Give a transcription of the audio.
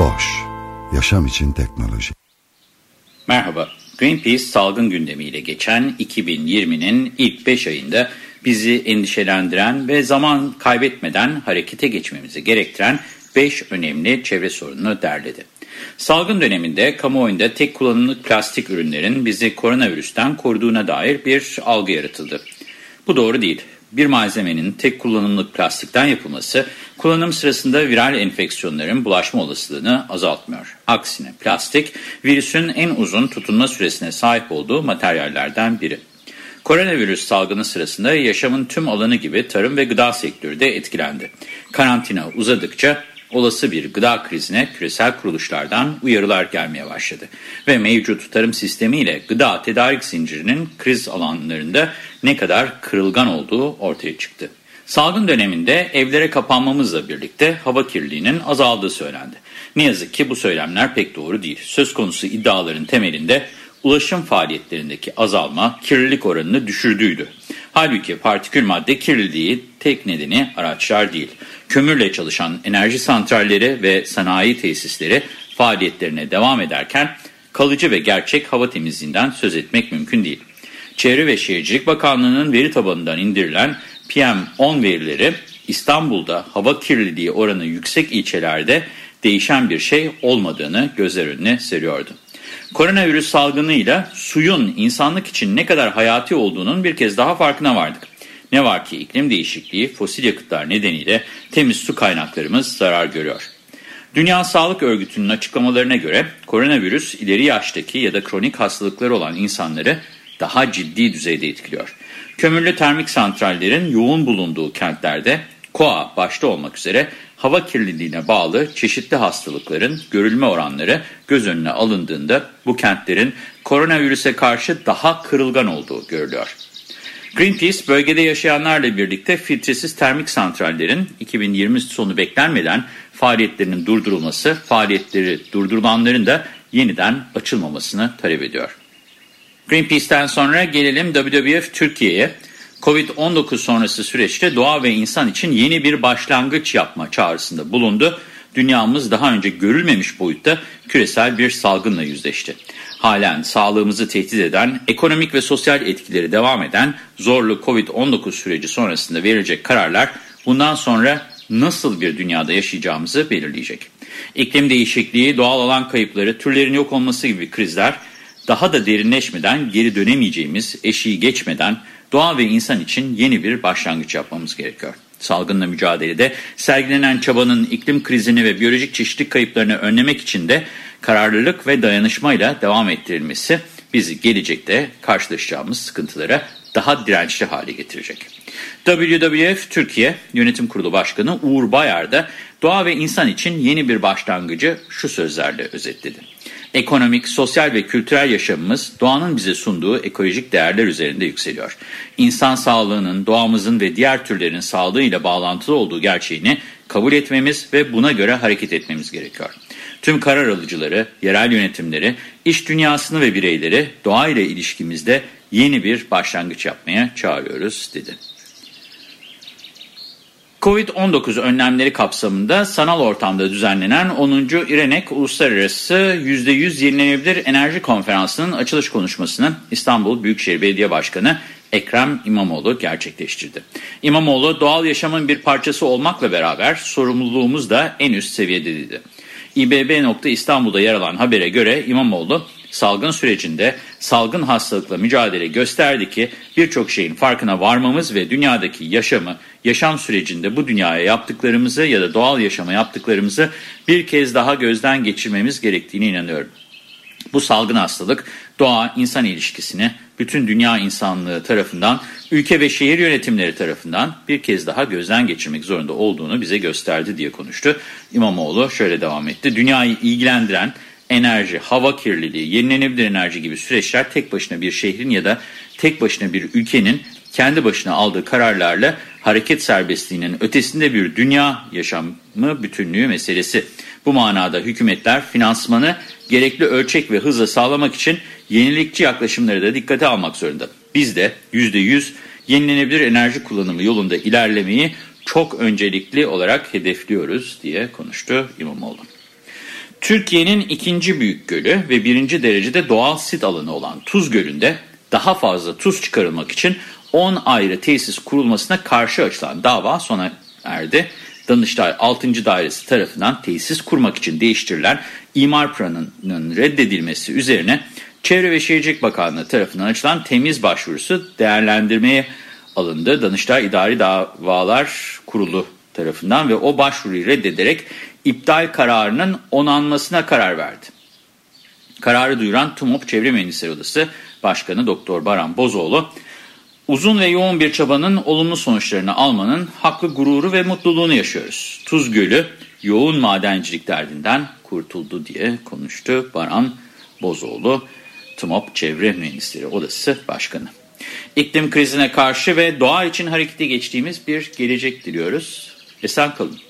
Boş, yaşam için teknoloji. Merhaba, Greenpeace salgın gündemiyle geçen 2020'nin ilk 5 ayında bizi endişelendiren ve zaman kaybetmeden harekete geçmemizi gerektiren 5 önemli çevre sorununu derledi. Salgın döneminde kamuoyunda tek kullanımlık plastik ürünlerin bizi koronavirüsten koruduğuna dair bir algı yaratıldı. Bu doğru değil. Bir malzemenin tek kullanımlık plastikten yapılması kullanım sırasında viral enfeksiyonların bulaşma olasılığını azaltmıyor. Aksine plastik virüsün en uzun tutunma süresine sahip olduğu materyallerden biri. Koronavirüs salgını sırasında yaşamın tüm alanı gibi tarım ve gıda sektörü de etkilendi. Karantina uzadıkça olası bir gıda krizine küresel kuruluşlardan uyarılar gelmeye başladı. Ve mevcut tarım sistemiyle gıda tedarik zincirinin kriz alanlarında ne kadar kırılgan olduğu ortaya çıktı. Salgın döneminde evlere kapanmamızla birlikte hava kirliliğinin azaldığı söylendi. Ne yazık ki bu söylemler pek doğru değil. Söz konusu iddiaların temelinde ulaşım faaliyetlerindeki azalma kirlilik oranını düşürdüydü. Halbuki partikül madde kirliliği tek nedeni araçlar değil. Kömürle çalışan enerji santralleri ve sanayi tesisleri faaliyetlerine devam ederken kalıcı ve gerçek hava temizliğinden söz etmek mümkün değil. Çevre ve Şehircilik Bakanlığı'nın veri tabanından indirilen PM10 verileri İstanbul'da hava kirliliği oranı yüksek ilçelerde değişen bir şey olmadığını gözler önüne seriyordu. Koronavirüs salgınıyla suyun insanlık için ne kadar hayati olduğunun bir kez daha farkına vardık. Ne var ki iklim değişikliği, fosil yakıtlar nedeniyle temiz su kaynaklarımız zarar görüyor. Dünya Sağlık Örgütü'nün açıklamalarına göre koronavirüs ileri yaştaki ya da kronik hastalıkları olan insanları daha ciddi düzeyde etkiliyor. Kömürlü termik santrallerin yoğun bulunduğu kentlerde KOA başta olmak üzere hava kirliliğine bağlı çeşitli hastalıkların görülme oranları göz önüne alındığında bu kentlerin koronavirüse karşı daha kırılgan olduğu görülüyor. Greenpeace bölgede yaşayanlarla birlikte filtresiz termik santrallerin 2020 sonu beklenmeden faaliyetlerinin durdurulması, faaliyetleri durdurulanların da yeniden açılmamasını talep ediyor. Greenpeace'ten sonra gelelim WWF Türkiye'ye. Covid-19 sonrası süreçte doğa ve insan için yeni bir başlangıç yapma çağrısında bulundu. Dünyamız daha önce görülmemiş boyutta küresel bir salgınla yüzleşti. Halen sağlığımızı tehdit eden, ekonomik ve sosyal etkileri devam eden zorlu Covid-19 süreci sonrasında verilecek kararlar bundan sonra nasıl bir dünyada yaşayacağımızı belirleyecek. İklim değişikliği, doğal alan kayıpları, türlerin yok olması gibi krizler daha da derinleşmeden, geri dönemeyeceğimiz, eşiği geçmeden doğa ve insan için yeni bir başlangıç yapmamız gerekiyor. Salgınla mücadelede sergilenen çabanın iklim krizini ve biyolojik çeşitlilik kayıplarını önlemek için de kararlılık ve dayanışmayla devam ettirilmesi bizi gelecekte karşılaşacağımız sıkıntılara daha dirençli hale getirecek. WWF Türkiye Yönetim Kurulu Başkanı Uğur Bayar da doğa ve insan için yeni bir başlangıcı şu sözlerle özetledi. Ekonomik, sosyal ve kültürel yaşamımız doğanın bize sunduğu ekolojik değerler üzerinde yükseliyor. İnsan sağlığının, doğamızın ve diğer türlerin sağlığıyla bağlantılı olduğu gerçeğini kabul etmemiz ve buna göre hareket etmemiz gerekiyor. Tüm karar alıcıları, yerel yönetimleri, iş dünyasını ve bireyleri doğayla ilişkimizde yeni bir başlangıç yapmaya çağırıyoruz dedi. Covid-19 önlemleri kapsamında sanal ortamda düzenlenen 10. İrenek Uluslararası %100 Yenilenebilir Enerji Konferansı'nın açılış konuşmasını İstanbul Büyükşehir Belediye Başkanı Ekrem İmamoğlu gerçekleştirdi. İmamoğlu doğal yaşamın bir parçası olmakla beraber sorumluluğumuz da en üst seviyede dedi. İBB. İstanbul'da yer alan habere göre İmamoğlu salgın sürecinde salgın hastalıkla mücadele gösterdi ki birçok şeyin farkına varmamız ve dünyadaki yaşamı, yaşam sürecinde bu dünyaya yaptıklarımızı ya da doğal yaşama yaptıklarımızı bir kez daha gözden geçirmemiz gerektiğine inanıyorum. Bu salgın hastalık doğa-insan ilişkisini bütün dünya insanlığı tarafından, ülke ve şehir yönetimleri tarafından bir kez daha gözden geçirmek zorunda olduğunu bize gösterdi diye konuştu. İmamoğlu şöyle devam etti. Dünyayı ilgilendiren enerji, hava kirliliği, yenilenebilir enerji gibi süreçler tek başına bir şehrin ya da tek başına bir ülkenin kendi başına aldığı kararlarla hareket serbestliğinin ötesinde bir dünya yaşamı bütünlüğü meselesi. Bu manada hükümetler finansmanı gerekli ölçek ve hızla sağlamak için yenilikçi yaklaşımları da dikkate almak zorunda. Biz de %100 yenilenebilir enerji kullanımı yolunda ilerlemeyi çok öncelikli olarak hedefliyoruz diye konuştu İmamoğlu. Türkiye'nin ikinci büyük gölü ve birinci derecede doğal sit alanı olan Tuz Gölü'nde daha fazla tuz çıkarılmak için 10 ayrı tesis kurulmasına karşı açılan dava sona erdi. Danıştay 6. Dairesi tarafından tesis kurmak için değiştirilen imar planının reddedilmesi üzerine Çevre ve Şehircilik Bakanlığı tarafından açılan temiz başvurusu değerlendirmeye alındı. Danıştay İdari Davalar Kurulu tarafından ve o başvuruyu reddederek iptal kararının onanmasına karar verdi. Kararı duyuran TUMOP Çevre Mühendisleri Odası Başkanı Doktor Baran Bozoğlu, uzun ve yoğun bir çabanın olumlu sonuçlarını almanın haklı gururu ve mutluluğunu yaşıyoruz. Tuz Gölü yoğun madencilik derdinden kurtuldu diye konuştu Baran Bozoğlu, TUMOP Çevre Mühendisleri Odası Başkanı. İklim krizine karşı ve doğa için harekete geçtiğimiz bir gelecek diliyoruz. Esen kalın.